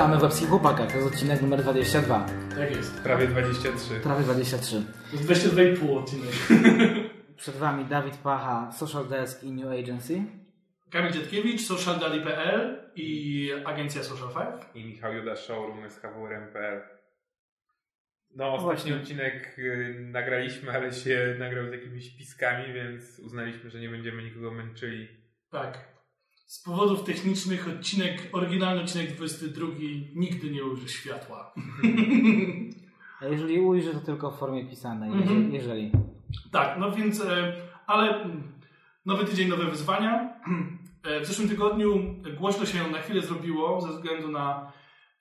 Witamy w Łebskich Chłopakach, to jest odcinek numer 22. Tak jest. Prawie 23. Prawie 23. To jest 22,5 odcinek. Przed Wami Dawid Pacha, Social Desk i New Agency. Kamil Dziadkiewicz, socialdali.pl i agencja Social 5. I Michał Juda Showroom z HWRM.pl. No, ostatni Właśnie. odcinek y, nagraliśmy, ale się nagrał z jakimiś piskami, więc uznaliśmy, że nie będziemy nikogo męczyli. Tak. Z powodów technicznych odcinek, oryginalny odcinek 22 nigdy nie ujrzy światła. A jeżeli ujrzy, to tylko w formie pisanej. Mhm. Jeżeli. Tak, no więc, e, ale nowy tydzień, nowe wyzwania. E, W zeszłym tygodniu głośno się na chwilę zrobiło ze względu na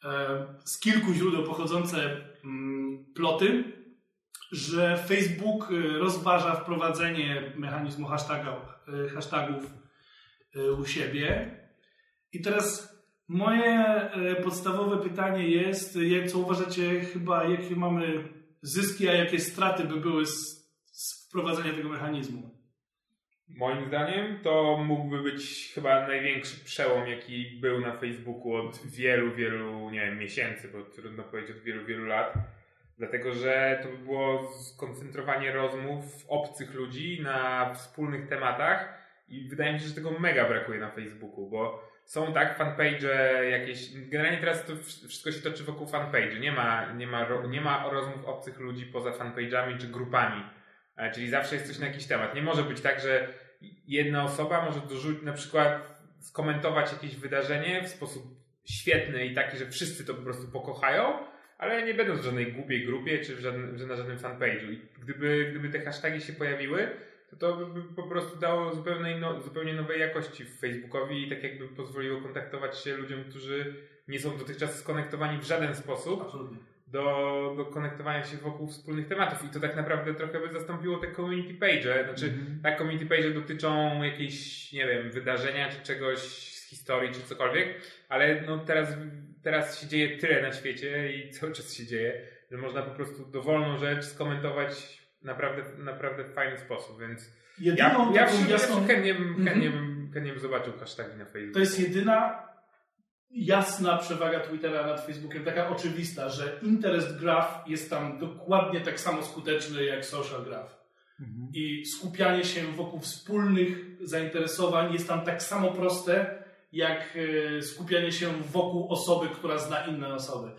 e, z kilku źródeł pochodzące mm, ploty, że Facebook rozważa wprowadzenie mechanizmu hashtagów u siebie. I teraz moje e, podstawowe pytanie jest, e, co uważacie chyba, jakie mamy zyski, a jakie straty by były z, z wprowadzenia tego mechanizmu? Moim zdaniem to mógłby być chyba największy przełom, jaki był na Facebooku od wielu, wielu, nie wiem, miesięcy, bo trudno powiedzieć od wielu, wielu lat. Dlatego, że to by było skoncentrowanie rozmów obcych ludzi na wspólnych tematach i wydaje mi się, że tego mega brakuje na Facebooku, bo są tak fanpage jakieś, generalnie teraz to wszystko się toczy wokół fanpage, nie ma, nie ma, nie ma rozmów obcych ludzi poza fanpage'ami czy grupami. E, Czyli zawsze jest coś na jakiś temat. Nie może być tak, że jedna osoba może dorzucić, na przykład skomentować jakieś wydarzenie w sposób świetny i taki, że wszyscy to po prostu pokochają, ale nie będąc w żadnej głupiej grupie czy w żadnym, na żadnym fanpage'u. Gdyby, gdyby te hasztagi się pojawiły, to to by po prostu dało zupełnie, no, zupełnie nowej jakości w Facebookowi i tak jakby pozwoliło kontaktować się ludziom, którzy nie są dotychczas skonektowani w żaden sposób Absolutnie. do, do konektowania się wokół wspólnych tematów i to tak naprawdę trochę by zastąpiło te community page. Znaczy, Mhm. tak community page dotyczą jakiejś, nie wiem, wydarzenia czy czegoś z historii czy cokolwiek, ale no teraz, teraz się dzieje tyle na świecie i cały czas się dzieje, że można po prostu dowolną rzecz skomentować naprawdę, naprawdę w fajny sposób, więc Jedyną ja, ja, jasną, chętnie, bym, Mhm. chętnie, bym, chętnie bym zobaczył hashtagi na Facebooku. to jest jedyna jasna przewaga Twittera nad Facebookiem, taka oczywista, że interest graph jest tam dokładnie tak samo skuteczny jak social graph. Mhm. I skupianie się wokół wspólnych zainteresowań jest tam tak samo proste, jak e, skupianie się wokół osoby, która zna inne osoby.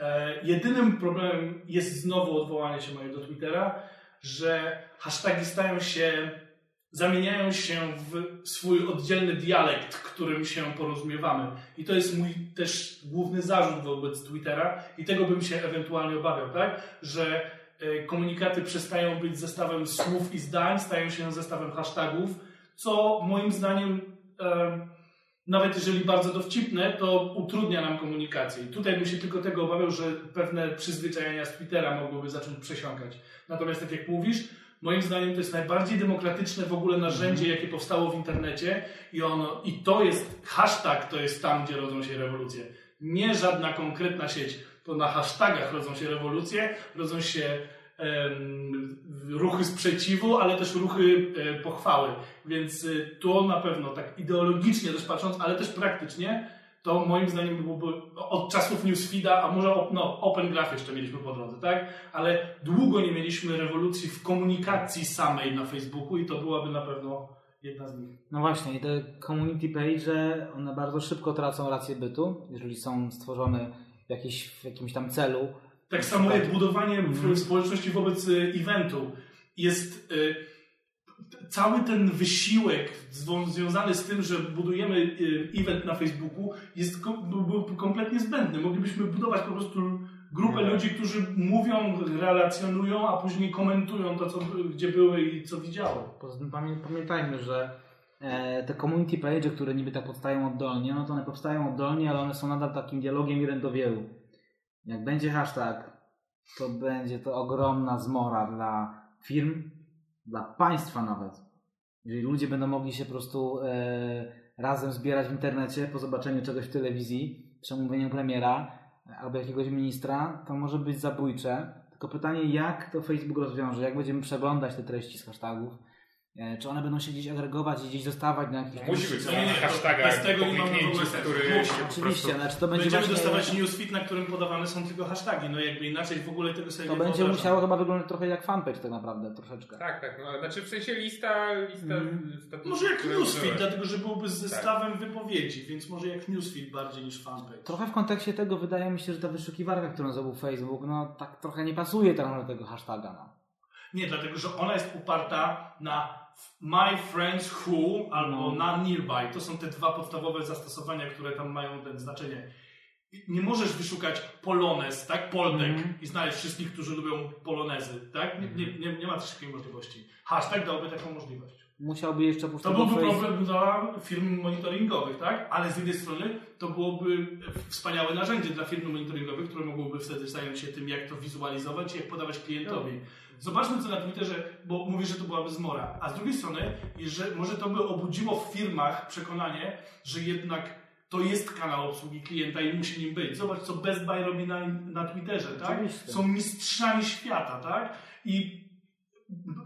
E, Jedynym problemem jest znowu odwołanie się moje do Twittera, że hasztagi stają się, zamieniają się w swój oddzielny dialekt, którym się porozumiewamy. I to jest mój też główny zarzut wobec Twittera i tego bym się ewentualnie obawiał, tak? Że e, komunikaty przestają być zestawem słów i zdań, stają się zestawem hashtagów, co moim zdaniem em, nawet jeżeli bardzo dowcipne, to utrudnia nam komunikację. I tutaj bym się tylko tego obawiał, że pewne przyzwyczajenia z Twittera mogłyby zacząć przesiąkać. Natomiast tak jak mówisz, moim zdaniem to jest najbardziej demokratyczne w ogóle narzędzie, jakie powstało w internecie i ono, i to jest, hashtag to jest tam, gdzie rodzą się rewolucje. Nie żadna konkretna sieć. To na hashtagach rodzą się rewolucje, rodzą się ruchy sprzeciwu, ale też ruchy e, pochwały. Więc y, to na pewno tak ideologicznie też patrząc, ale też praktycznie, to moim zdaniem byłoby od czasów newsfeeda, a może no, Open Graph jeszcze mieliśmy po drodze, tak? Ale długo nie mieliśmy rewolucji w komunikacji samej na Facebooku i to byłaby na pewno jedna z nich. No właśnie, i te community page, one bardzo szybko tracą rację bytu, jeżeli są stworzone w, jakiś, w jakimś tam celu. Tak samo jak budowanie w Mhm. społeczności wobec y, eventu. Jest y, cały ten wysiłek związany z tym, że budujemy y, event na Facebooku jest był, kompletnie zbędny. Moglibyśmy budować po prostu grupę No. ludzi, którzy mówią, relacjonują, a później komentują to, co, gdzie były i co widziały. Poza tym pamię- pamiętajmy, że e, te community page, które niby tak powstają oddolnie, no to one powstają oddolnie, ale one są nadal takim dialogiem jeden do wielu. Jak będzie hashtag, to będzie to ogromna zmora dla firm, dla państwa nawet. Jeżeli ludzie będą mogli się po prostu e, razem zbierać w internecie po zobaczeniu czegoś w telewizji, przemówieniu premiera e, albo jakiegoś ministra, to może być zabójcze. Tylko pytanie, jak to Facebook rozwiąże, jak będziemy przeglądać te treści z hashtagów, Czy one będą się gdzieś agregować i gdzieś dostawać na jakiś... Musi być No nie, nie, to hashtagach bez tego nie po mamy w ogóle który Oczywiście, prostu- znaczy to będzie Będziemy właśnie... dostawać newsfeed, na którym podawane są tylko hasztagi. No jakby inaczej w ogóle tego sobie To nie będzie wyobrażam. musiało chyba wyglądać trochę jak fanpage tak naprawdę, troszeczkę. Tak, tak. No, znaczy w sensie lista, lista Mhm. statutów, Może jak newsfeed, dlatego że byłby z zestawem wypowiedzi, więc może jak newsfeed bardziej niż fanpage. Trochę w kontekście tego wydaje mi się, że ta wyszukiwarka, którą zrobił Facebook, no tak trochę nie pasuje tam do tego hashtaga. No. Nie, dlatego że ona jest oparta na My Friends Who albo No. na Nearby. To są te dwa podstawowe zastosowania, które tam mają ten znaczenie. Nie możesz wyszukać polonez, tak? Poltek Mhm. i znaleźć wszystkich, którzy lubią polonezy, tak? Nie, nie, nie, nie ma też takiej możliwości. Hashtag dałby taką możliwość. Musiałby jeszcze To puścić byłby problem dla firm monitoringowych, tak? Ale z jednej strony to byłoby wspaniałe narzędzie dla firm monitoringowych, które mogłyby wtedy zająć się tym, jak to wizualizować i jak podawać klientowi. Zobaczmy, co na Twitterze, bo mówisz, że to byłaby zmora. A z drugiej strony, że może to by obudziło w firmach przekonanie, że jednak to jest kanał obsługi klienta i musi nim być. Zobacz, co Best Buy robi na, na Twitterze, tak? Oczywiście. Są mistrzami świata, tak? I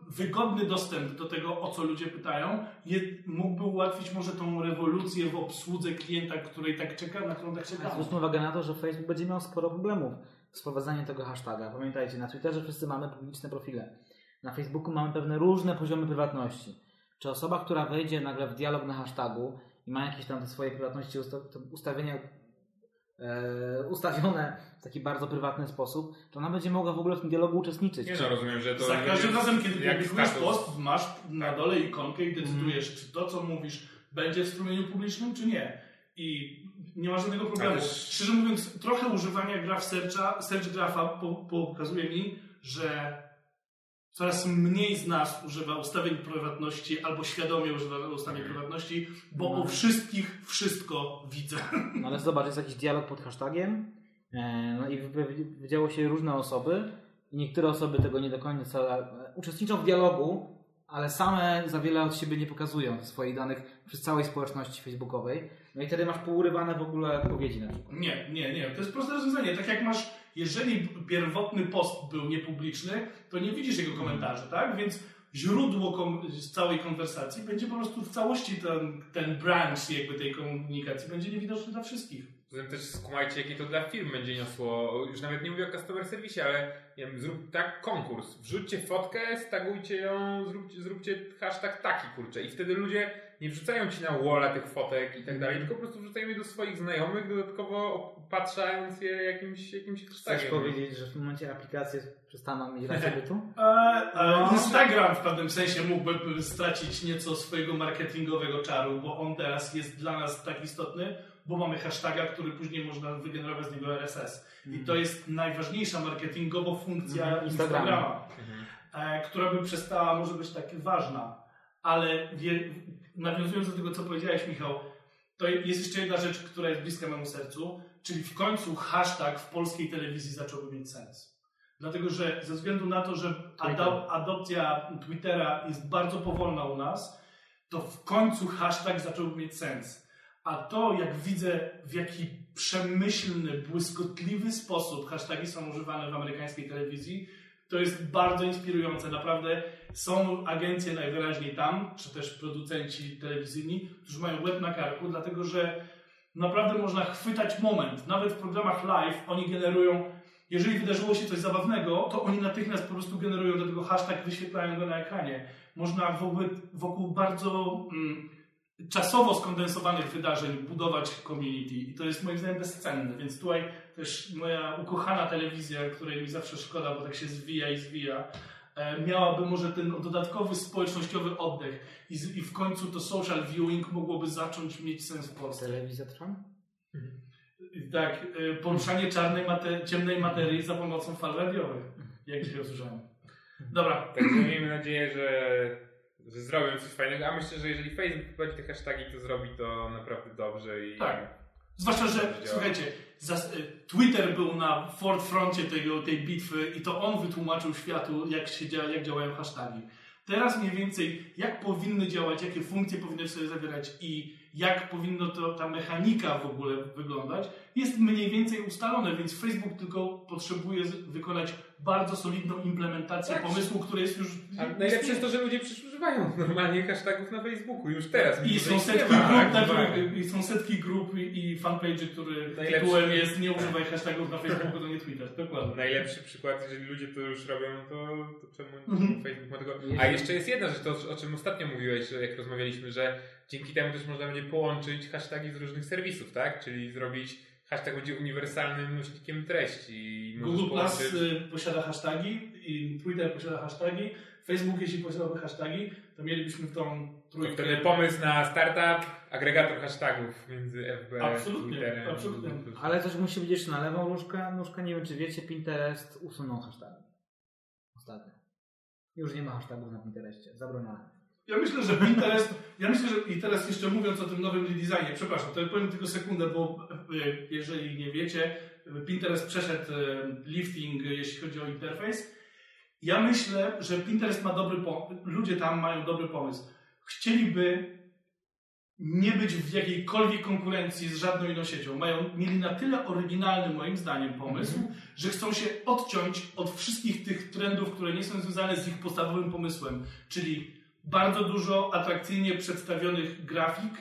wygodny dostęp do tego, o co ludzie pytają, je, mógłby ułatwić może tą rewolucję w obsłudze klienta, której tak czeka, na którą tak czekamy. Zwróćmy uwagę na to, że Facebook będzie miał sporo problemów z wprowadzeniem tego hashtaga. Pamiętajcie, na Twitterze wszyscy mamy publiczne profile. Na Facebooku mamy pewne różne poziomy prywatności. Czy osoba, która wejdzie nagle w dialog na hashtagu i ma jakieś tam te swoje prywatności ustawienia ustawione w taki bardzo prywatny sposób, to ona będzie mogła w ogóle w tym dialogu uczestniczyć. Nie no, rozumiem, że to... Za każdym jest razem, kiedy publikujesz status. post, masz na dole ikonkę i decydujesz, Mhm. czy to, co mówisz, będzie w strumieniu publicznym, czy nie. I nie ma żadnego problemu. Ale też- Szczerze mówiąc, trochę używania graph searcha, search grapha po, pokazuje mi, że coraz mniej z nas używa ustawień prywatności albo świadomie używa ustawień prywatności, bo No. o wszystkich wszystko widzę. No ale zobacz, jest jakiś dialog pod hashtagiem e, no i wy- wy- wydziało się różne osoby i niektóre osoby tego nie do końca e, uczestniczą w dialogu, ale same za wiele od siebie nie pokazują swoich danych przy całej społeczności facebookowej. No i wtedy masz pourywane w ogóle odpowiedzi na przykład. Nie, nie, nie. To jest proste rozwiązanie. Tak jak masz, jeżeli pierwotny post był niepubliczny, to nie widzisz jego komentarzy, tak? Więc źródło kom- całej konwersacji będzie po prostu w całości ten, ten branch jakby tej komunikacji będzie niewidoczny dla wszystkich. Poza tym też skumajcie, jakie to dla firm będzie niosło. Już nawet nie mówię o customer service, ale nie wiem, zrób tak konkurs. Wrzućcie fotkę, stagujcie ją, zróbcie, zróbcie hashtag taki, kurczę. I wtedy ludzie nie wrzucają ci na walla tych fotek i tak dalej, tylko po prostu wrzucają je do swoich znajomych, dodatkowo opatrzając je jakimś, jakimś Chcesz hashtagiem. powiedzieć, że w tym momencie aplikacje przestaną mieć rację bytu? E, e, No. Instagram w pewnym sensie mógłby stracić nieco swojego marketingowego czaru, bo on teraz jest dla nas tak istotny, bo mamy hashtaga, który później można wygenerować z niego RSS. I to jest najważniejsza marketingowo funkcja Mhm, Instagrama. Instagrama, Mhm. e, która by przestała może być tak ważna. Ale nawiązując do tego, co powiedziałeś, Michał, to jest jeszcze jedna rzecz, która jest bliska memu sercu, czyli w końcu hashtag w polskiej telewizji zacząłby mieć sens. Dlatego, że ze względu na to, że ado, adopcja Twittera jest bardzo powolna u nas, to w końcu hashtag zacząłby mieć sens. A to, jak widzę, w jaki przemyślny, błyskotliwy sposób hashtagi są używane w amerykańskiej telewizji, to jest bardzo inspirujące. Naprawdę są agencje najwyraźniej tam, czy też producenci telewizyjni, którzy mają łeb na karku, dlatego że naprawdę można chwytać moment. Nawet w programach live oni generują, jeżeli wydarzyło się coś zabawnego, to oni natychmiast po prostu generują do tego hashtag, wyświetlają go na ekranie. Można wokół, wokół bardzo mm, czasowo skondensowanych wydarzeń budować community i to jest moim zdaniem bezcenne, więc tutaj też moja ukochana telewizja, której mi zawsze szkoda, bo tak się zwija i zwija, e, miałaby może ten dodatkowy społecznościowy oddech i, z, i w końcu to social viewing mogłoby zacząć mieć sens w Polsce. Telewizja trwa? I Tak, e, poruszanie czarnej, mate- ciemnej materii za pomocą fal radiowych, jak dzisiaj usłyszałem. Dobra, Także miejmy nadzieję, że, że zrobią coś fajnego, a myślę, że jeżeli Facebook wprowadzi te hashtagi, to zrobi to naprawdę dobrze i... Tak. Zwłaszcza, że Działa. słuchajcie, y, Twitter był na forefroncie tego, tej bitwy i to on wytłumaczył światu, jak, się dzia- jak działają hashtagi. Teraz mniej więcej, jak powinny działać, jakie funkcje powinny sobie zawierać i jak powinno to, ta mechanika w ogóle wyglądać, jest mniej więcej ustalone, więc Facebook tylko potrzebuje wykonać bardzo solidną implementację Tak. pomysłu, który jest już... A najlepsze jest to, że ludzie przecież używają używają normalnie hashtagów na Facebooku już teraz. I są setki ma, grup, tak, używają. i są setki grup i, i fanpage, który Najlepszy- tytułem jest nie używaj hashtagów na Facebooku, to nie Twitter. Dokładnie. Najlepszy przykład, jeżeli ludzie to już robią, to, to czemu Mhm. Facebook ma tego... A jeszcze jest jedna rzecz, to o czym ostatnio mówiłeś, że jak rozmawialiśmy, że dzięki temu też można będzie połączyć hashtagi z różnych serwisów, tak? Czyli zrobić hashtag będzie uniwersalnym nośnikiem treści. Google Plus y, posiada hashtagi, i Twitter posiada hashtagi, Facebook jeśli posiadałby hashtagi, to mielibyśmy w tą To trójkę. wtedy pomysł na startup, agregator hashtagów między FB, Absolutnie, Twitterem. absolutnie. Ale coś musi być jeszcze na lewą nóżkę. nóżkę. Nie wiem, czy wiecie, Pinterest usunął hashtagi. Ostatnio. Już nie ma hashtagów na Pinterestie. Zabronione. Ja myślę, że Pinterest, ja myślę, że i teraz jeszcze mówiąc o tym nowym redesignie, przepraszam, to powiem tylko sekundę, bo y, jeżeli nie wiecie, Pinterest przeszedł y, lifting, jeśli chodzi o interfejs. Ja myślę, że Pinterest ma dobry pomysł, ludzie tam mają dobry pomysł. Chcieliby nie być w jakiejkolwiek konkurencji z żadną inną siecią. Mają, mieli na tyle oryginalny, moim zdaniem, pomysł, że chcą się odciąć od wszystkich tych trendów, które nie są związane z ich podstawowym pomysłem, czyli bardzo dużo atrakcyjnie przedstawionych grafik,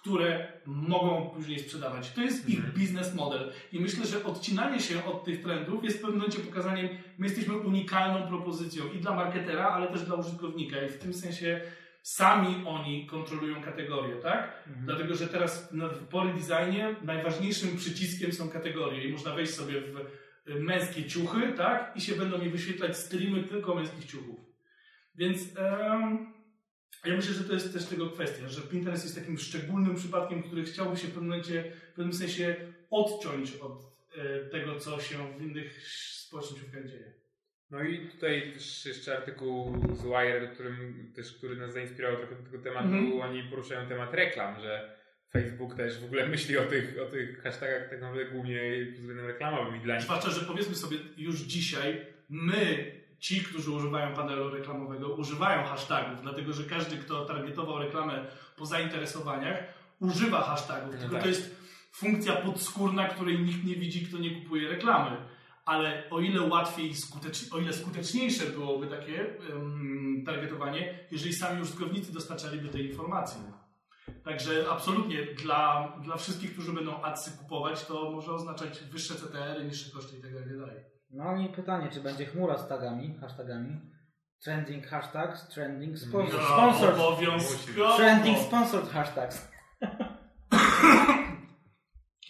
które mogą później sprzedawać. To jest ich Mhm. biznes model. I myślę, że odcinanie się od tych trendów jest w pewnym momencie pokazaniem, my jesteśmy unikalną propozycją i dla marketera, ale też dla użytkownika. I w tym sensie sami oni kontrolują kategorię, tak? Dlatego, że teraz w po designie najważniejszym przyciskiem są kategorie i można wejść sobie w y, męskie ciuchy, tak? I się będą mi wyświetlać streamy tylko męskich ciuchów. Więc em, ja myślę, że to jest też tego kwestia, że Pinterest jest takim szczególnym przypadkiem, który chciałby się w pewnym momencie, w pewnym sensie odciąć od e, tego, co się w innych społecznościach dzieje. No i tutaj też jeszcze artykuł z Wire, którym, też, który nas zainspirował trochę do tego tematu. Mhm. Oni poruszają temat reklam, że Facebook też w ogóle myśli o tych, o tych hashtagach tak naprawdę głównie pod względem reklamowym i dla nich. Zwłaszcza, że powiedzmy sobie już dzisiaj, my, ci, którzy używają panelu reklamowego, używają hashtagów, dlatego że każdy, kto targetował reklamę po zainteresowaniach, używa hashtagów. No tylko tak. to jest funkcja podskórna, której nikt nie widzi, kto nie kupuje reklamy. Ale o ile łatwiej, skutecz... o ile skuteczniejsze byłoby takie em, targetowanie, jeżeli sami użytkownicy dostarczaliby tej informacji. Także absolutnie dla, dla wszystkich, którzy będą adsy kupować, to może oznaczać wyższe CTR, niższe koszty itd. itd. No i pytanie, czy będzie chmura z tagami, hashtagami? Trending hashtags, trending No, sponsor, sponsored. obowiązkowo. Trending sponsored hashtags.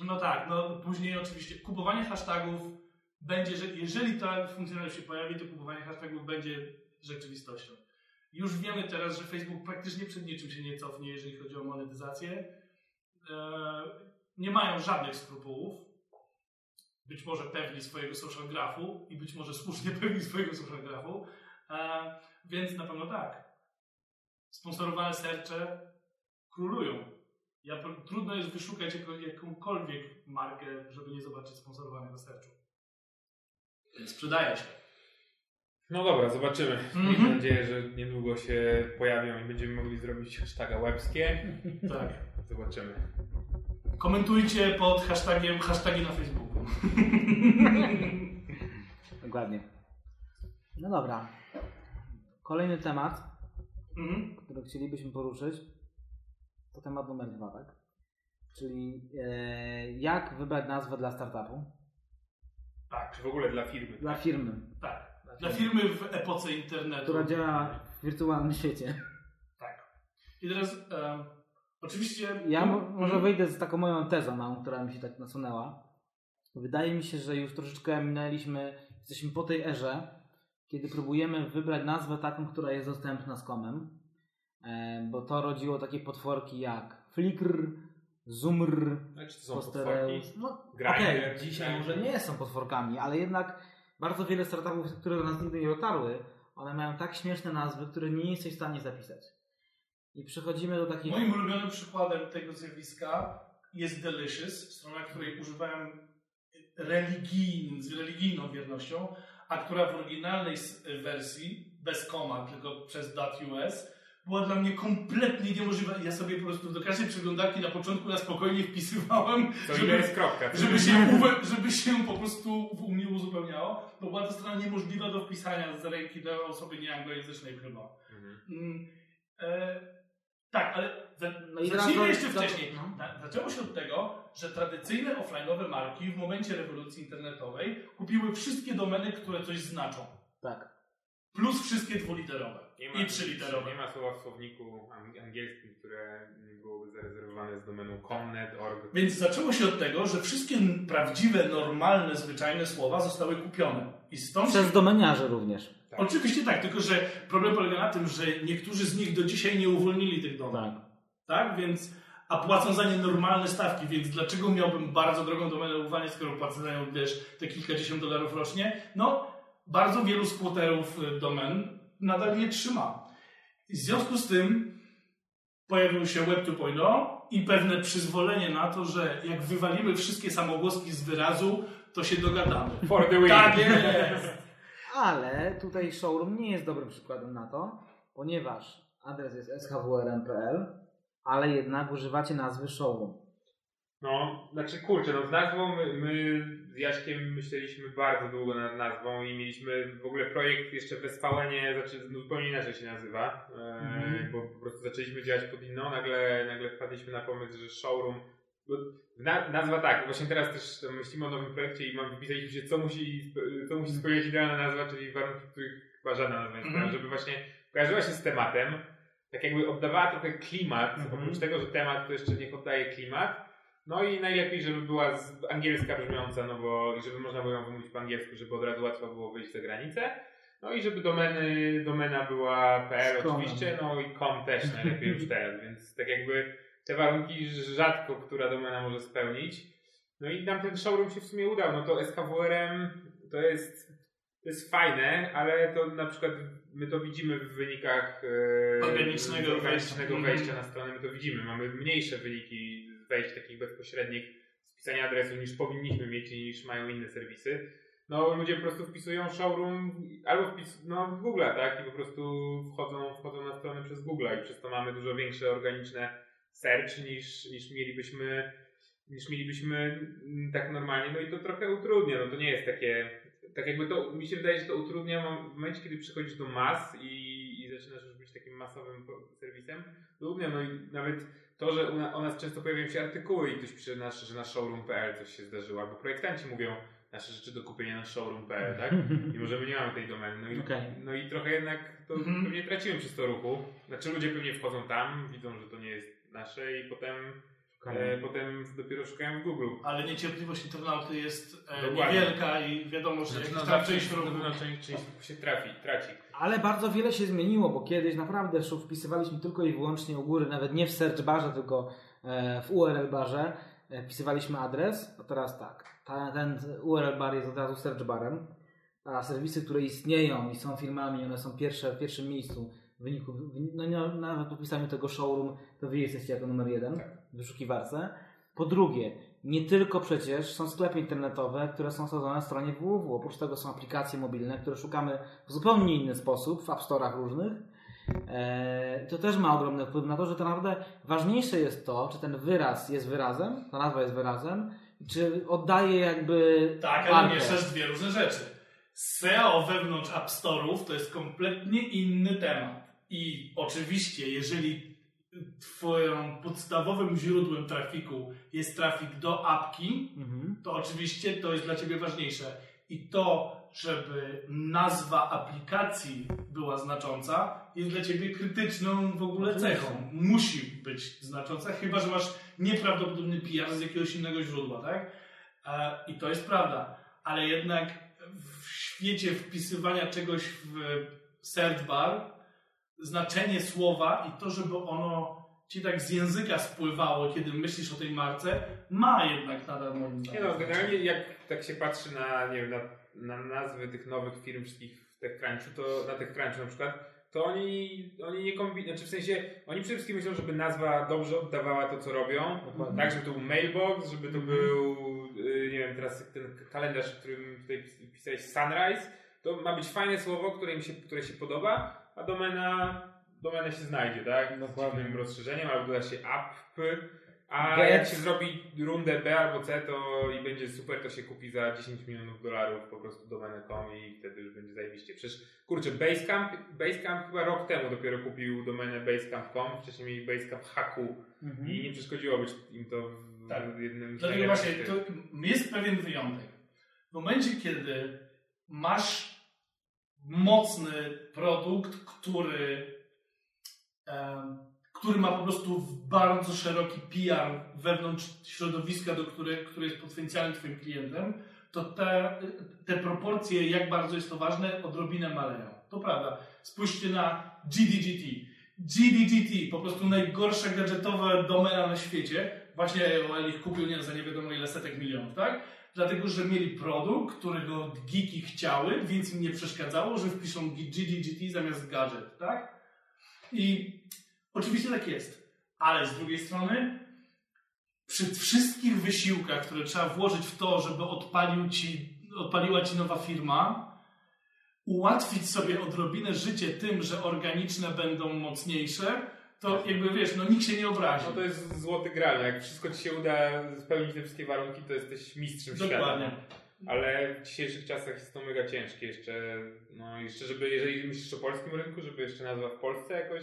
No tak, no później oczywiście kupowanie hashtagów będzie, że jeżeli ta funkcjonalność się pojawi, to kupowanie hashtagów będzie rzeczywistością. Już wiemy teraz, że Facebook praktycznie przed niczym się nie cofnie, jeżeli chodzi o monetyzację. Eee, nie mają żadnych skrupułów. Być może pewni swojego social grafu i być może słusznie pewni swojego social grafu. Eee, więc na pewno tak. Sponsorowane sercze królują. Ja, trudno jest wyszukać jako, jakąkolwiek markę, żeby nie zobaczyć sponsorowanego serczu. Więc sprzedaje się. No dobra, zobaczymy. Mhm. Mam nadzieję, że niedługo się pojawią i będziemy mogli zrobić hashtaga łebskie. Tak. Zobaczymy. Komentujcie pod hashtagiem hashtagi na Facebooku. Dokładnie. No dobra. Kolejny temat, Mhm. który chcielibyśmy poruszyć, to temat numer dwa, tak? Czyli e, jak wybrać nazwę dla startupu? Tak, Czy w ogóle dla firmy? Dla firmy, tak. Dla firmy w epoce internetu. która działa w wirtualnym świecie. Tak. I teraz em, oczywiście. Ja może Mhm. wyjdę z taką moją tezą, która mi się tak nasunęła. Wydaje mi się, że już troszeczkę minęliśmy, jesteśmy po tej erze, kiedy próbujemy wybrać nazwę taką, która jest dostępna z komem, e, bo to rodziło takie potworki jak Flickr, Zoomr, to są Postereus. potworki. No, Grindr, okej, dzisiaj może nie są potworkami, ale jednak bardzo wiele startupów, które do nas nigdy nie dotarły, one mają tak śmieszne nazwy, które nie jesteś w stanie zapisać. I przechodzimy do takich... Moim ulubionym przykładem tego zjawiska jest Delicious, strona, której używałem religijnym, z religijną wiernością, a która w oryginalnej wersji, bez koma, tylko przez .us, była dla mnie kompletnie niemożliwa. Ja sobie po prostu do każdej przeglądarki na początku na spokojnie wpisywałem, To żeby, jest kropka? żeby, się żeby się po prostu u mnie uzupełniało, bo była to strona niemożliwa do wpisania z ręki dla osoby nieanglojęzycznej chyba. Mhm. Mm, I Zacznijmy zaraz- jeszcze za- wcześniej. no. Na- Zaczęło się od tego, że tradycyjne offline'owe marki w momencie rewolucji internetowej kupiły wszystkie domeny, które coś znaczą. Tak. Plus wszystkie dwuliterowe Nie i trzyliterowe. Nie ma słowa w słowniku ang- angielskim, które byłoby zarezerwowane z domeną com.net.org. Więc zaczęło się od tego, że wszystkie prawdziwe, normalne, zwyczajne słowa zostały kupione. I stąd Przez domeniarzy również. Tak. Oczywiście tak, tylko że problem polega na tym, że niektórzy z nich do dzisiaj nie uwolnili tych domen. Tak. Tak, więc. A płacą za nie normalne stawki, więc dlaczego miałbym bardzo drogą domenę uwalniać, skoro płacę za nią, wiesz, te kilkadziesiąt dolarów rocznie? No, bardzo wielu skłoterów y, domen nadal je trzyma. I w związku z tym pojawił się Web 2.0 i pewne przyzwolenie na to, że jak wywalimy wszystkie samogłoski z wyrazu, to się dogadamy. For the win! Tak jest! Ale tutaj showroom nie jest dobrym przykładem na to, ponieważ adres jest schwrm.pl, ale jednak używacie nazwy showroom. No, znaczy kurczę, no z nazwą my, my z Jaśkiem myśleliśmy bardzo długo nad nazwą i mieliśmy w ogóle projekt jeszcze w SVN-ie, znaczy no, zupełnie inaczej się nazywa, Mhm. bo po prostu zaczęliśmy działać pod inną, nagle, nagle wpadliśmy na pomysł, że showroom, na, nazwa tak, właśnie teraz też myślimy o nowym projekcie i mam wypisaliśmy się, co musi, co musi spełniać idealna nazwa, czyli warunki, których chyba żadna nazwa nie spełnia, Mhm. żeby właśnie kojarzyła się z tematem, tak jakby oddawała trochę klimat, Mhm. oprócz tego, że temat to jeszcze niech oddaje klimat, no i najlepiej, żeby była z angielska brzmiąca, no bo i żeby można było ją wymówić po angielsku, żeby od razu łatwo było wyjść za granicę. No i żeby domeny, domena była PL oczywiście, no i com też najlepiej już teraz, więc tak jakby te warunki rzadko która domena może spełnić. No i nam ten showroom się w sumie udał, no to SKWRM to jest, to jest fajne, ale to na przykład my to widzimy w wynikach e, Organicznego organicznego wejścia. wejścia Mhm. na stronę, my to widzimy, mamy mniejsze wyniki wejść takich bezpośrednich z pisania adresu niż powinniśmy mieć i niż mają inne serwisy. No ludzie po prostu wpisują showroom albo wpis, no, w Google, tak? I po prostu wchodzą, wchodzą na stronę przez Google i przez to mamy dużo większe organiczne search niż, niż mielibyśmy niż mielibyśmy tak normalnie, no i to trochę utrudnia, no to nie jest takie, tak jakby to, mi się wydaje, że to utrudnia w momencie, kiedy przychodzisz do mas i, i zaczynasz już być takim masowym serwisem, utrudnia, no i nawet to, że u na, o nas często pojawiają się artykuły i ktoś pisze, nasz, że na showroom.pl coś się zdarzyło, albo projektanci mówią nasze rzeczy do kupienia na showroom.pl, tak? Mimo, że my nie mamy tej domeny. No i, Okej. no i trochę jednak to Mhm. pewnie tracimy przez to ruchu. Znaczy ludzie pewnie wchodzą tam, widzą, że to nie jest nasze i potem, e, potem dopiero szukają w Google. Ale niecierpliwość internauty jest e, niewielka i wiadomo, że Znaczy, jak no, tam część część, część się trafi, traci. Ale bardzo wiele się zmieniło, bo kiedyś naprawdę wpisywaliśmy tylko i wyłącznie u góry, nawet nie w search barze, tylko e, w URL barze. E, Wpisywaliśmy adres, a teraz tak. Ta, ten URL bar jest od razu search barem, a serwisy, które istnieją i są firmami, one są pierwsze w pierwszym miejscu w wyniku, no nawet po pisaniu tego showroom, to wy jesteście jako numer jeden Tak. w wyszukiwarce. Po drugie, nie tylko przecież są sklepy internetowe, które są stworzone na stronie www. Oprócz tego są aplikacje mobilne, które szukamy w zupełnie inny sposób, w App Store'ach różnych. Eee, To też ma ogromny wpływ na to, że tak naprawdę ważniejsze jest to, czy ten wyraz jest wyrazem, ta nazwa jest wyrazem, czy oddaje jakby Tak, ale mieszasz dwie różne rzeczy. SEO wewnątrz App Store'ów to jest kompletnie inny temat. I oczywiście, jeżeli twoim podstawowym źródłem trafiku jest trafik do apki, Mhm. to oczywiście to jest dla Ciebie ważniejsze. I to, żeby nazwa aplikacji była znacząca, jest dla Ciebie krytyczną w ogóle cechą. Musi być znacząca, chyba że masz nieprawdopodobny PR z jakiegoś innego źródła, tak? E, I to jest prawda. Ale jednak w świecie wpisywania czegoś w search bar, znaczenie słowa i to, żeby ono ci tak z języka spływało, kiedy myślisz o tej marce, ma jednak nadal moim Nie zdaniem. no, generalnie jak tak się patrzy na, nie wiem, na, na nazwy tych nowych firm wszystkich w TechCrunchu, to na TechCrunchu na przykład, to oni, oni nie kombinują, znaczy w sensie, oni przede wszystkim myślą, żeby nazwa dobrze oddawała to, co robią, Dokładnie. tak, żeby to był mailbox, żeby to był, y, nie wiem, teraz ten kalendarz, w którym tutaj pis- pisałeś Sunrise, to ma być fajne słowo, które, im się, które się podoba, a domena, domena się znajdzie, tak, z Dokładnie. dziwnym rozszerzeniem, albo doda się app, A Get. jak się zrobi rundę B albo C, to i będzie super, to się kupi za 10 milionów dolarów po prostu domenę.com i wtedy już będzie zajebiście. Przecież, kurczę, Basecamp, Basecamp chyba rok temu dopiero kupił domenę basecamp.com, wcześniej mieli Basecamp Haku Mhm. i nie przeszkodziło być im to w Tak. jednym z Dlatego właśnie to jest pewien wyjątek. W momencie, kiedy masz mocny produkt, który, który ma po prostu bardzo szeroki PR wewnątrz środowiska, do które, które jest potencjalnym Twoim klientem, to te, te proporcje, jak bardzo jest to ważne, odrobinę maleją. To prawda. Spójrzcie na GDGT. GDGT, po prostu najgorsza gadżetowa domena na świecie. Właśnie AOL ich kupił nie, za nie wiadomo ile setek milionów, tak? Dlatego, że mieli produkt, którego geeki chciały, więc im nie przeszkadzało, że wpiszą GDGT zamiast gadżet, tak? I oczywiście tak jest. Ale z drugiej strony, przy wszystkich wysiłkach, które trzeba włożyć w to, żeby odpalił ci, odpaliła ci nowa firma, ułatwić sobie odrobinę życie tym, że organiczne będą mocniejsze, to jakby wiesz, no nikt się nie obrazi. No to jest złoty gral. Jak wszystko ci się uda spełnić te wszystkie warunki, to jesteś mistrzem Dokładnie. świata. Ale w dzisiejszych czasach jest to mega ciężkie jeszcze, no jeszcze żeby, jeżeli myślisz o polskim rynku, żeby jeszcze nazwa w Polsce jakoś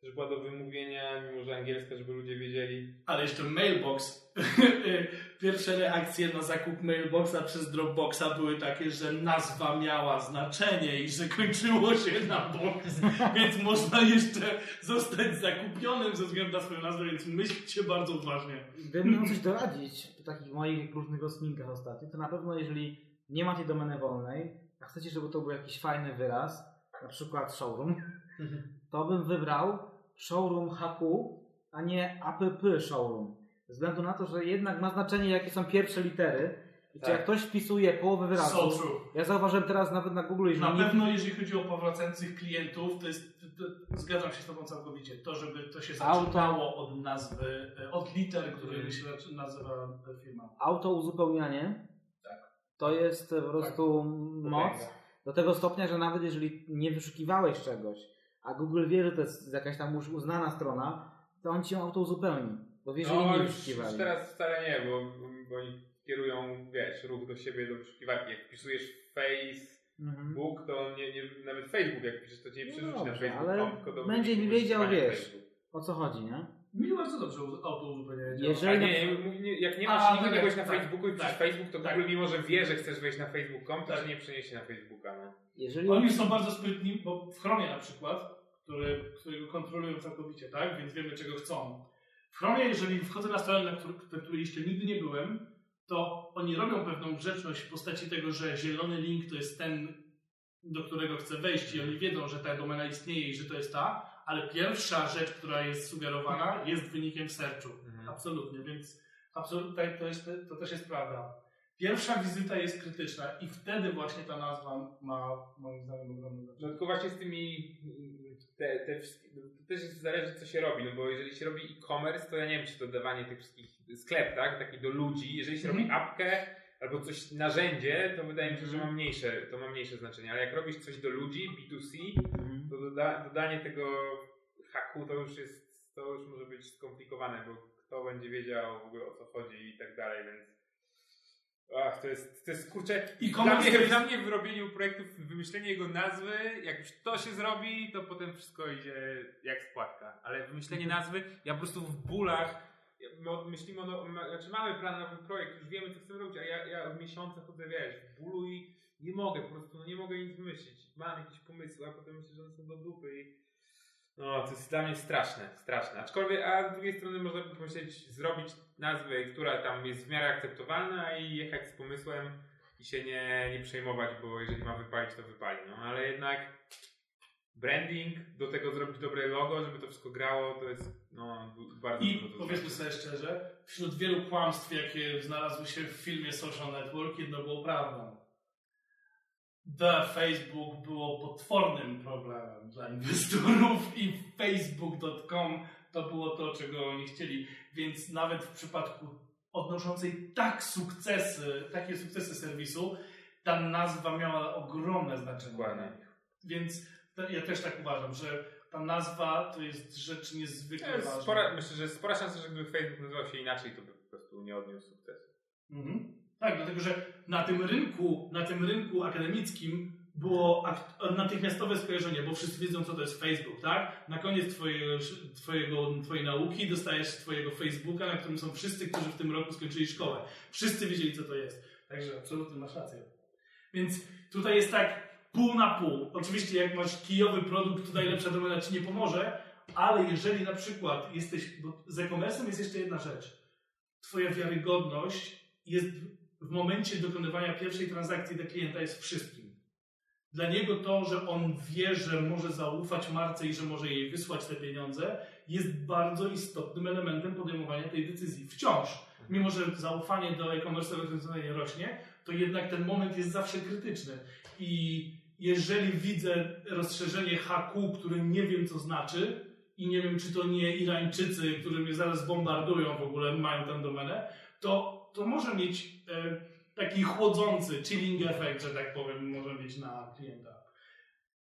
też była do wymówienia, mimo że angielska, żeby ludzie wiedzieli. Ale jeszcze Mailbox. Pierwsze reakcje na zakup Mailboxa przez Dropboxa były takie, że nazwa miała znaczenie i że kończyło się na box, więc można jeszcze zostać zakupionym ze względu na swoją nazwę, więc myślcie bardzo uważnie. Gdybym miał coś doradzić po takich moich różnych rozkminkach ostatnio, to na pewno jeżeli nie macie domeny wolnej, a chcecie, żeby to był jakiś fajny wyraz, na przykład showroom, to bym wybrał showroom HQ, a nie app showroom. Ze względu na to, że jednak ma znaczenie, jakie są pierwsze litery. I czy Tak. jak ktoś wpisuje połowę So wyrazu, true. ja zauważyłem teraz nawet na Google, jeżeli Na nie, pewno jeżeli chodzi o powracających klientów, to jest, to, to, zgadzam się z Tobą całkowicie, to żeby to się Auto. zaczynało od nazwy, e, od liter, którymi Mhm. się nazywa firma. auto uzupełnianie, Tak. to jest po prostu moc. Potęga. Do tego stopnia, że nawet jeżeli nie wyszukiwałeś czegoś, a Google wie, że to jest jakaś tam już uznana strona, to on ci ją auto uzupełni. Bo wie, że No nie już, wyszukiwali. już teraz wcale nie, bo, bo oni kierują, wiesz, ruch do siebie, do wyszukiwarki. Jak wpisujesz Facebook, Mhm. to nie, nie, nawet Facebook, jak piszesz, to cię nie No przerzuci na dobrze, Facebook, ale tylko do będzie wyniku wiedział, wiesz. Facebook. O co chodzi, nie? Mi bardzo dobrze auto uzupełnianie działa. Jeżeli- A nie, nie, jak nie A, masz nigdy tak, na tak, Facebooku i tak, Facebook, to tak. Google mimo, że wie, że chcesz wejść na facebook.com, to Tak. nie przeniesie na Facebooka. No. Jeżeli Oni są bardzo sprytni, bo w Chromie na przykład, który, którego kontrolują całkowicie, tak? Więc wiemy, czego chcą. W Chromie, jeżeli wchodzę na stronę, na, który, na której jeszcze nigdy nie byłem, to oni robią pewną grzeczność w postaci tego, że zielony link to jest ten, do którego chcę wejść i oni wiedzą, że ta domena istnieje i że to jest ta, ale pierwsza rzecz, która jest sugerowana, jest wynikiem searchu. Mhm. Absolutnie, więc absolutnie to, jest, to też jest prawda. Pierwsza wizyta jest krytyczna i wtedy właśnie ta nazwa ma moim zdaniem ogromne No znaczenie. tylko właśnie z tymi, te, te wszystkie, to też zależy co się robi, no bo jeżeli się robi e-commerce, to ja nie wiem, czy dodawanie tych wszystkich, sklep, tak, taki do ludzi, jeżeli się Mhm. robi apkę albo coś, narzędzie, to wydaje mi się, że Mhm. ma mniejsze, to ma mniejsze znaczenie, ale jak robisz coś do ludzi, B2C, Mhm. to doda, dodanie tego haku to już jest, to już może być skomplikowane, bo kto będzie wiedział w ogóle o co chodzi i tak dalej, więc Ach, to jest, to jest kurczę. I Dla mnie, jest- dla mnie w robieniu projektów, wymyślenie jego nazwy, jak już to się zrobi, to potem wszystko idzie jak spłatka. Ale wymyślenie nazwy, ja po prostu w bólach, myślimy, no, znaczy mamy plan na ten projekt, już wiemy co chcemy robić, a ja, ja od miesiąca chodzę, wiesz, w bólu i nie mogę po prostu, no nie mogę nic wymyślić. Mam jakieś pomysły, a potem myślę, że one są do dupy i no, to jest dla mnie straszne, straszne. Aczkolwiek, a z drugiej strony można by pomyśleć, zrobić nazwę, która tam jest w miarę akceptowalna i jechać z pomysłem i się nie, nie przejmować, bo jeżeli ma wypalić, to wypali. No, ale jednak branding, do tego zrobić dobre logo, żeby to wszystko grało, to jest no, bardzo I dużo powiedzmy sobie szczerze, wśród wielu kłamstw, jakie znalazły się w filmie Social Network, jedno było prawdą. The Facebook było potwornym problemem dla inwestorów i Facebook.com to było to, czego oni chcieli. Więc nawet w przypadku odnoszącej tak sukcesy, takie sukcesy serwisu, ta nazwa miała ogromne znaczenie. Dokładnie. Więc te- ja też tak uważam, że ta nazwa to jest rzecz niezwykle Jest ważna. spora, myślę, że jest spora szansa, że gdyby Facebook nazywał się inaczej, to by po prostu nie odniósł sukcesu. Mhm. Tak, dlatego że na tym rynku, na tym rynku akademickim było natychmiastowe skojarzenie, bo wszyscy wiedzą, co to jest Facebook, tak? Na koniec twojego, twojego, twojej nauki dostajesz swojego Facebooka, na którym są wszyscy, którzy w tym roku skończyli szkołę. Wszyscy wiedzieli, co to jest. Także absolutnie masz rację. Więc tutaj jest tak pół na pół. Oczywiście, jak masz kijowy produkt, tutaj lepsza domena ci nie pomoże, ale jeżeli na przykład jesteś, bo z e-commerce'em jest jeszcze jedna rzecz. Twoja wiarygodność jest w momencie dokonywania pierwszej transakcji dla klienta jest wszystkim. Dla niego to, że on wie, że może zaufać marce i że może jej wysłać te pieniądze, jest bardzo istotnym elementem podejmowania tej decyzji. Wciąż, mimo że zaufanie do e-commerce'owego rozwiązania rośnie, to jednak ten moment jest zawsze krytyczny. I jeżeli widzę rozszerzenie haku, które nie wiem co znaczy i nie wiem czy to nie Irańczycy, którzy mnie zaraz bombardują w ogóle, mają tę domenę, to, to może mieć e, taki chłodzący, chilling efekt, że tak powiem, może mieć na klienta.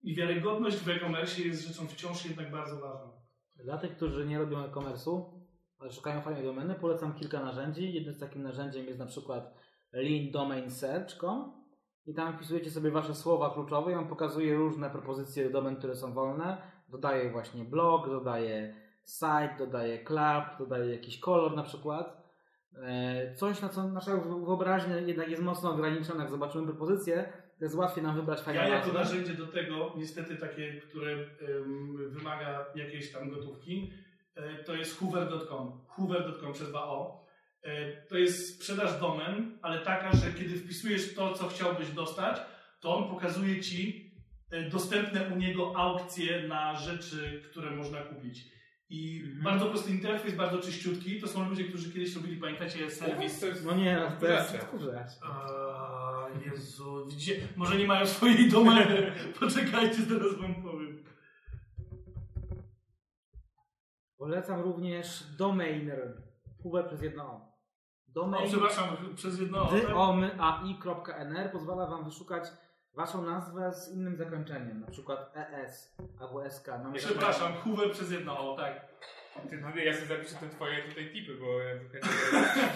I wiarygodność w e-commerce jest rzeczą wciąż jednak bardzo ważną. Dla tych, którzy nie robią e-commerce'u, ale szukają fajnej domeny, polecam kilka narzędzi. Jednym z takim narzędziem jest na przykład leandomainsearch.com i tam wpisujecie sobie wasze słowa kluczowe i on pokazuje różne propozycje domen, które są wolne. Dodaje właśnie blog, dodaje site, dodaje club, dodaje jakiś kolor na przykład. E, Coś, na co nasza wyobraźnia jednak jest mocno ograniczona. Jak zobaczymy propozycję, to jest łatwiej nam wybrać fajną Ja jako narzędzie do tego, niestety takie, które ym, wymaga jakiejś tam gotówki, y, to jest hoover.com. Hoover.com przez 2O. Y, to jest sprzedaż domen, ale taka, że kiedy wpisujesz to, co chciałbyś dostać, to on pokazuje Ci dostępne u niego aukcje na rzeczy, które można kupić. I bardzo prosty interfejs, bardzo czyściutki. To są ludzie, którzy kiedyś robili, pamiętacie, serwis jest No nie, no to jest Jezu, widzicie, może nie mają swojej domeny. Poczekajcie, zaraz wam powiem. Polecam również Domainer. Hoover przez jedno O. O, Domain przepraszam, przez jedno o, tak? domai.com pozwala Wam wyszukać Waszą nazwę z innym zakończeniem, na przykład ES albo SK. Przepraszam, Hoover przez jedno o, tak. Ty, no, ja sobie zapiszę te twoje tutaj tipy, bo ja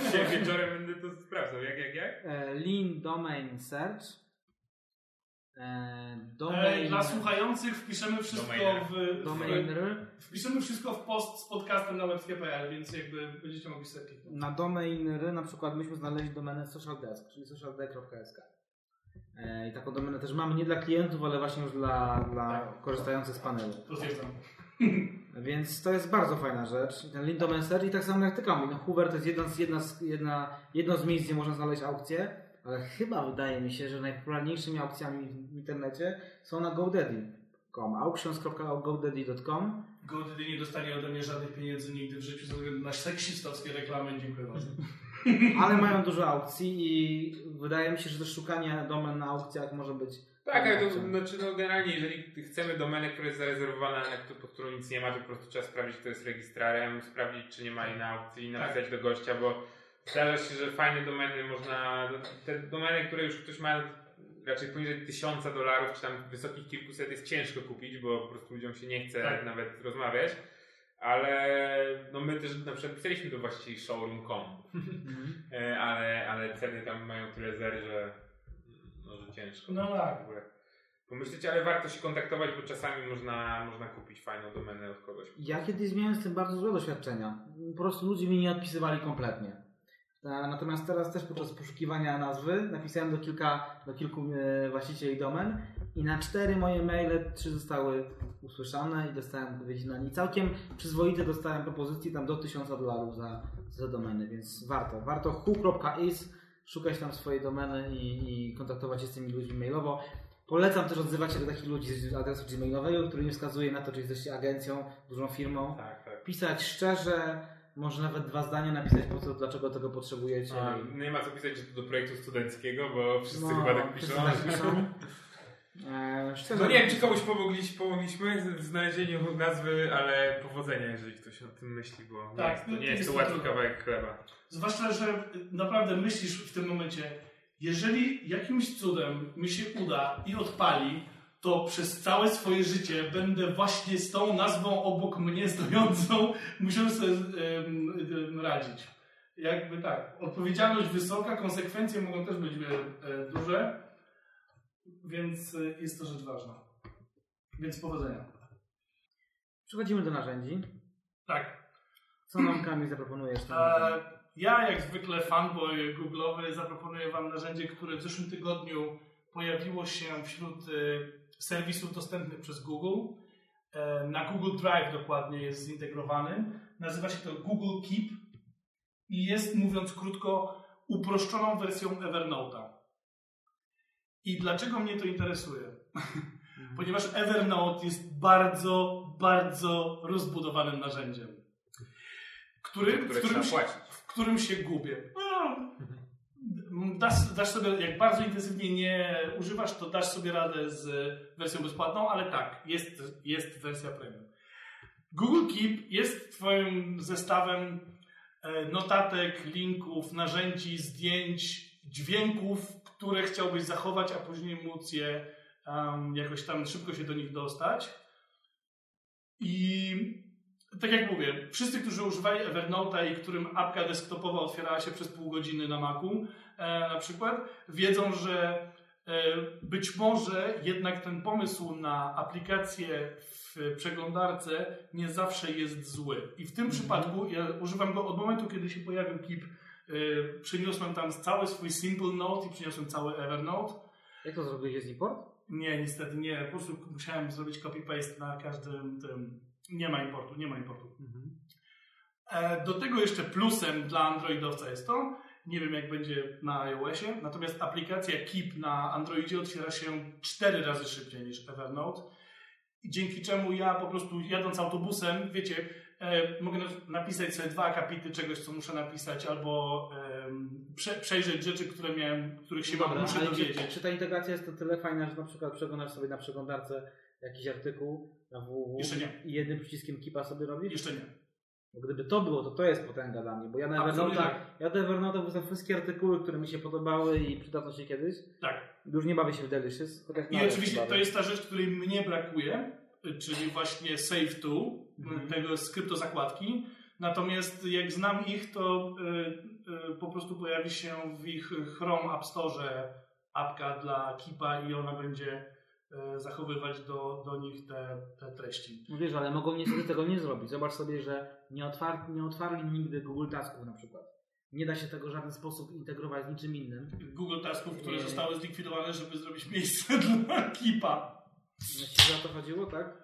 dzisiaj wieczorem będę to sprawdzał. Jak, jak, jak? e, Lean Domain Search. E, E, domain, dla słuchających wpiszemy wszystko Domainer. w, Domainer. wpiszemy wszystko w post z podcastem na webskie.pl, więc jakby będziecie mogli sobie kliknąć. Na Domainery na przykład myśmy znaleźli domenę Social Desk, czyli socialdesk.sk. E, I taką domenę też mamy nie dla klientów, ale właśnie już dla, dla Tak. korzystających z panelu. Potwierdzam. Więc to jest bardzo fajna rzecz. Ten Domain Search i tak samo jak Tykami. No Hoover to jest jedna z, jedna jedna, jedno z miejsc, gdzie można znaleźć aukcje, ale chyba wydaje mi się, że najpopularniejszymi aukcjami w internecie są na GoDaddy.com. auctions.godaddy.com GoDaddy nie dostanie ode mnie żadnych pieniędzy nigdy w życiu ze względu na seksistowskie reklamy. Dziękuję bardzo. ale mają dużo aukcji i wydaje mi się, że też szukanie domen na aukcjach może być Tak, ale to znaczy, no, generalnie, jeżeli chcemy domenę, która jest zarezerwowana, na któ- pod którą nic nie ma, to po prostu trzeba sprawdzić, kto jest registrarem, sprawdzić, czy nie ma jej na aukcji i napisać do gościa, bo zdarza się, że fajne domeny można, te domeny, które już ktoś ma raczej poniżej tysiąca dolarów, czy tam wysokich kilkuset jest ciężko kupić, bo po prostu ludziom się nie chce Tak. nawet rozmawiać. Ale no my też na przykład pisaliśmy do właścicieli showroom.com, Mhm. e, ale, ale ceny tam mają tyle zer, że, no, że ciężko No tak. w ogóle pomyśleć, ale warto się kontaktować, bo czasami można, można kupić fajną domenę od kogoś. Ja kiedyś miałem z tym bardzo złe doświadczenia. Po prostu ludzie mi nie odpisywali kompletnie. E, Natomiast teraz też podczas poszukiwania nazwy napisałem do, kilka, do kilku e, właścicieli domen i na cztery moje maile trzy zostały usłyszane i dostałem odpowiedzi na nie. Całkiem przyzwoite dostałem propozycji tam do 1000 dolarów za, za domeny, więc warto. Warto who.is szukać tam swojej domeny i, i kontaktować się z tymi ludźmi mailowo. Polecam też odzywać się do takich ludzi z adresu gmailowego, który nie wskazuje na to, czy jesteście agencją, dużą firmą. Tak, tak. Pisać szczerze, może nawet dwa zdania napisać po co, dlaczego tego potrzebujecie. A, nie ma co pisać, że to do projektu studenckiego, bo wszyscy No, chyba tak wszyscy piszą. tak piszą. E, szczerze, No nie wiem, czy komuś pomogliśmy, pomogliśmy w znalezieniu nazwy, ale powodzenia, jeżeli ktoś o tym myśli, bo Tak, nie jest, to no nie to jest jest to łatwy trudne. kawałek chleba. Zwłaszcza, że naprawdę myślisz w tym momencie, jeżeli jakimś cudem mi się uda i odpali, to przez całe swoje życie będę właśnie z tą nazwą obok mnie stojącą musiał sobie radzić. Jakby tak, odpowiedzialność wysoka, konsekwencje mogą też być e, duże, więc e, jest to rzecz ważna. Więc powodzenia. Przechodzimy do narzędzi. Tak, Co nam Kamil zaproponujesz? E, ja, jak zwykle, fanboy Google'owy, zaproponuję Wam narzędzie, które w zeszłym tygodniu pojawiło się wśród e, serwisów dostępnych przez Google. E, na Google Drive dokładnie jest zintegrowany. Nazywa się to Google Keep i jest, mówiąc krótko, uproszczoną wersją Evernote'a. I dlaczego mnie to interesuje? Ponieważ Evernote jest bardzo, bardzo rozbudowanym narzędziem. Który, w, którym się, w którym się gubię. No, dasz, dasz sobie, jak bardzo intensywnie nie używasz, to dasz sobie radę z wersją bezpłatną, ale tak, jest, jest wersja premium. Google Keep jest Twoim zestawem e, notatek, linków, narzędzi, zdjęć, dźwięków, które chciałbyś zachować, a później móc je um, jakoś tam szybko się do nich dostać. I tak jak mówię, wszyscy, którzy używali Evernote'a i którym apka desktopowa otwierała się przez pół godziny na Macu e, na przykład, wiedzą, że e, być może jednak ten pomysł na aplikację w przeglądarce nie zawsze jest zły. I w tym przypadku ja używam go od momentu, kiedy się pojawił Keep. E, przyniosłem tam cały swój Simple Note i przyniosłem cały Evernote. Jak to zrobiłeś? Jest import? Nie, niestety nie. Po prostu musiałem zrobić copy-paste na każdym tym. Nie ma importu, nie ma importu. E, Do tego jeszcze plusem dla Androidowca jest to, nie wiem jak będzie na iOSie, natomiast aplikacja Keep na Androidzie otwiera się cztery razy szybciej niż Evernote. Dzięki czemu ja po prostu jadąc autobusem, wiecie, e, mogę na- napisać sobie dwa akapity czegoś, co muszę napisać, albo prze, przejrzeć rzeczy, które miałem, których się Dobra, muszę ale czy, dowiedzieć. czy ta integracja jest to tyle fajna, że na przykład przeglądasz sobie na przeglądarce jakiś artykuł na www Jeszcze nie. i jednym przyciskiem kipa sobie robisz? Jeszcze nie. Bo gdyby to było, to to jest potęga dla mnie, bo ja na tak. ja do Evernote'a wrzucam wszystkie artykuły, które mi się podobały i przydadzą się kiedyś. Tak. Już nie bawię się w Delicious. I oczywiście to jest ta rzecz, której mnie brakuje, czyli właśnie Save To, Mhm. tego skrypto zakładki. Natomiast jak znam ich, to y, y, po prostu pojawi się w ich Chrome App Store apka dla Keepa i ona będzie y, zachowywać do, do nich te, te treści. No wiesz, ale mogą niestety tego nie zrobić. Zobacz sobie, że nie, otwar nie otwarli nigdy Google Tasków na przykład. Nie da się tego w żaden sposób integrować z niczym innym. Google Tasków, które Nie. zostały zlikwidowane, żeby zrobić miejsce dla. Myślisz, że o to chodziło, tak?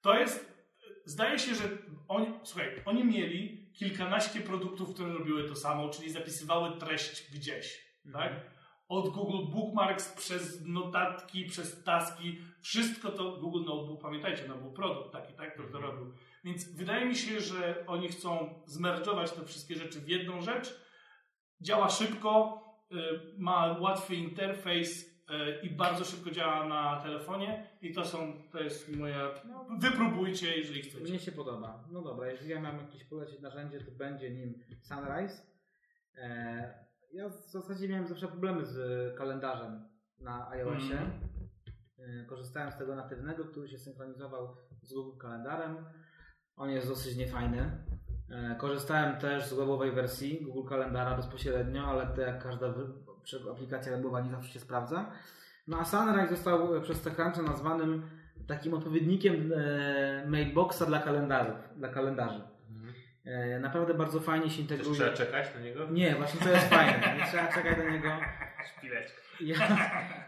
To jest, zdaje się, że oni, słuchaj, oni mieli kilkanaście produktów, które robiły to samo, czyli zapisywały treść gdzieś, tak? Od Google Bookmarks przez notatki, przez taski, wszystko to Google Notebook, pamiętajcie, no był produkt taki, tak, który to Mhm. robił. Więc wydaje mi się, że oni chcą zmerdżować te wszystkie rzeczy w jedną rzecz. Działa szybko, y, ma łatwy interfejs i bardzo szybko działa na telefonie i to są, to jest moja, No, wypróbujcie, jeżeli chcecie. Mnie się podoba. No dobra, jeżeli ja mam jakieś polecić narzędzie, to będzie nim Sunrise. E, ja w zasadzie miałem zawsze problemy z kalendarzem na iOSie. E, korzystałem z tego natywnego, który się synchronizował z Google Kalendarem. On jest dosyć niefajny. E, korzystałem też z webowej wersji Google Kalendara bezpośrednio, ale to jak każda aplikacja webowa nie zawsze się sprawdza. No a Sunrise został przez TechCruncha nazwanym takim odpowiednikiem e, mailboxa dla kalendarzy. Dla kalendarzy. E, naprawdę bardzo fajnie się Też integruje. trzeba czekać na niego? Nie, właśnie to jest fajne. Nie trzeba czekać do niego. Szpileczka. Ja,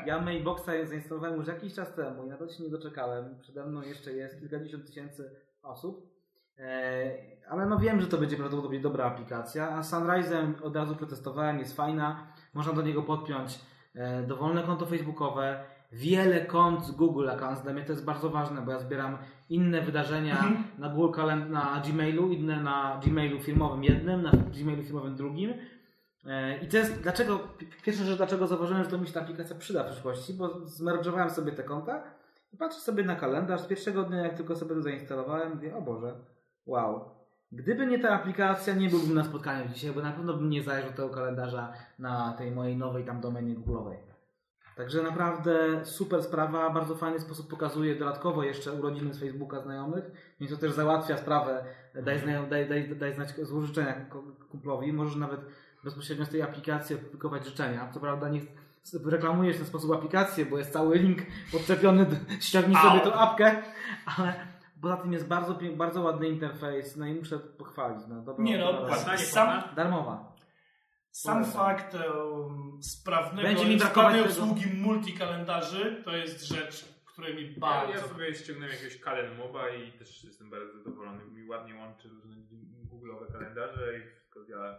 ja Mailboxa zainstalowałem już jakiś czas temu i na to się nie doczekałem. Przede mną jeszcze jest kilkadziesiąt tysięcy osób. E, ale no wiem, że to będzie prawdopodobnie dobra aplikacja. A Sunrise'em od razu przetestowałem, jest fajna. Można do niego podpiąć e, dowolne konto facebookowe, wiele kont z Google Accounts. Dla mnie to jest bardzo ważne, bo ja zbieram inne wydarzenia Mhm. na Google Calend- na Gmailu, inne na Gmailu firmowym jednym, na Gmailu firmowym drugim. E, I to jest, dlaczego, pi- pierwsza rzecz, dlaczego zauważyłem, że to mi się ta aplikacja przyda w przyszłości, bo zmerdżowałem sobie te konta i patrzę sobie na kalendarz. Z pierwszego dnia, jak tylko sobie to zainstalowałem, mówię, o Boże, wow. Gdyby nie ta aplikacja, nie byłbym na spotkaniu dzisiaj, bo na pewno bym nie zajrzał tego kalendarza na tej mojej nowej tam domenie Google'owej. Także naprawdę super sprawa, bardzo fajny sposób pokazuje dodatkowo jeszcze urodziny z Facebooka znajomych, więc to też załatwia sprawę, daj, znajom, daj, daj, daj znać złóż życzenia ku- kumplowi, możesz nawet bezpośrednio z tej aplikacji opublikować życzenia. Co prawda nie reklamujesz w ten sposób aplikację, bo jest cały link podczepiony, do- ściągnij sobie tą apkę, ale poza tym jest bardzo, bardzo ładny interfejs, no i muszę pochwalić. No, dobra, Nie no, płatna, sam? Darmowa. sam Polecam. fakt um, sprawnego, Będzie mi sprawnej tego- obsługi multikalendarzy to jest rzecz, której mi Ja, bardzo... ja sobie ściągnąłem jakiegoś Kalen Moba i też jestem bardzo zadowolony. Mi ładnie łączy różne google'owe kalendarze i wszystko działa.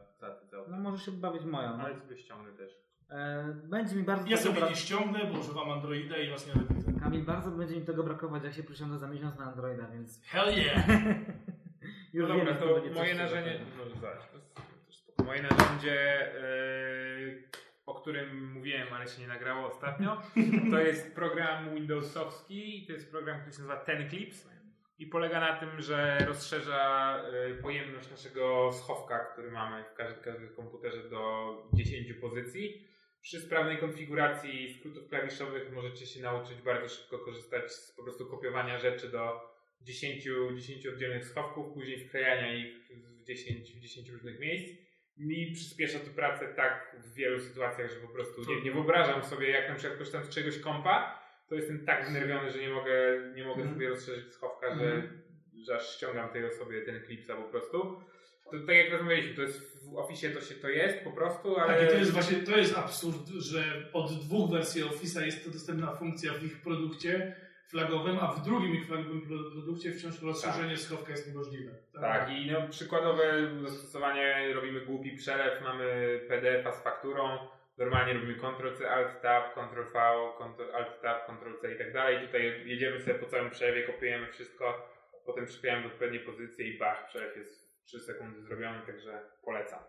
No możesz się bawić moją. No. Ale sobie ściągnę też. E, będzie mi bardzo Ja sobie bra- nie ściągnę, bo używam Androida i was nie widzę. Kamil, bardzo będzie mi tego brakować, jak się przysiądę za miesiąc na Androida, więc Hell yeah! już No wiem, dobra, to coś, moje narzędzie. jest spoko. Moje narzędzie, yy, o którym mówiłem, ale się nie nagrało ostatnio, to jest program Windowsowski. To jest program, który się nazywa Ten Clips. I polega na tym, że rozszerza yy, pojemność naszego schowka, który mamy w każdym, każdym komputerze do 10 pozycji. Przy sprawnej konfiguracji skrótów klawiszowych możecie się nauczyć bardzo szybko korzystać z po prostu kopiowania rzeczy do 10, 10 oddzielnych schowków, później wklejania ich w 10, w 10 różnych miejsc. Mi przyspiesza to pracę tak w wielu sytuacjach, że po prostu nie, nie wyobrażam sobie, jak na przykład korzystam z czegoś kompa, to jestem tak znerwiony, że nie mogę, nie mogę Mhm. sobie rozszerzyć schowka, że, Mhm. że aż ściągam tej osobie ten klipsa po prostu. To tak jak rozmawialiśmy, to jest w Office to się to jest po prostu, ale... Tak, i to jest właśnie, to jest absurd, że od dwóch wersji Office'a jest to dostępna funkcja w ich produkcie flagowym, a w drugim ich flagowym pro- produkcie wciąż rozszerzenie schowka jest niemożliwe. Tak, i no, przykładowe zastosowanie, robimy głupi przelew, mamy PDF-a z fakturą, normalnie robimy Ctrl-C, Alt-Tab, Ctrl-V, Ctrl- Alt-Tab, Ctrl-C i tak dalej. Tutaj jedziemy sobie po całym przelewie, kopiujemy wszystko, potem przyklejamy w odpowiednie pozycje i bach, przelew jest 3 sekundy zrobiony, także polecam.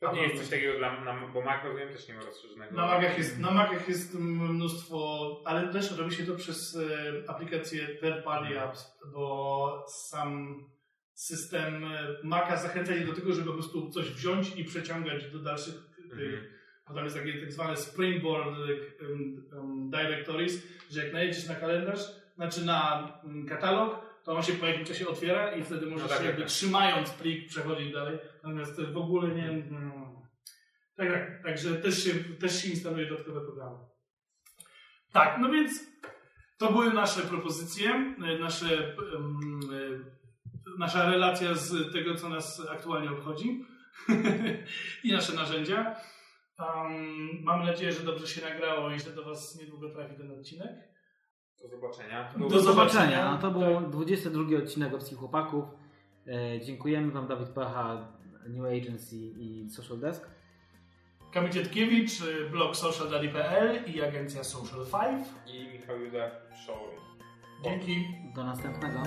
Pewnie A jest coś takiego dla, na, bo Mac rozumiem też nie ma rozszerzonego. Na Macach jest, na Macach jest mnóstwo, ale też robi się to przez e, aplikację third party apps, bo sam system e, Maca zachęca je do tego, żeby po prostu coś wziąć i przeciągać do dalszych tych Mhm. bo tam jest takie tak zwane springboard um, um, directories, że jak najedziesz na kalendarz, znaczy na um, katalog, to on się po jakimś czasie otwiera i wtedy możesz tak, tak, jakby tak. trzymając plik przechodzić dalej. Natomiast w ogóle nie. mm, tak, tak. Także też się, też się instaluje dodatkowe programy. Tak, no więc to były nasze propozycje, e, nasze, e, nasza relacja z tego, co nas aktualnie obchodzi i nasze narzędzia. Um, mam nadzieję, że dobrze się nagrało i że do Was niedługo trafi ten odcinek. Do zobaczenia. Do Do zobaczenia. zobaczenia. No, to był 22 odcinek Obskich Chłopaków. E, dziękujemy Wam Dawid Pacha, New Agency i Social Desk. Kamil Dzietkiewicz, y, blog socialdaddy.pl i agencja Social 5. I Michał Juda Show. Dzięki. Do następnego.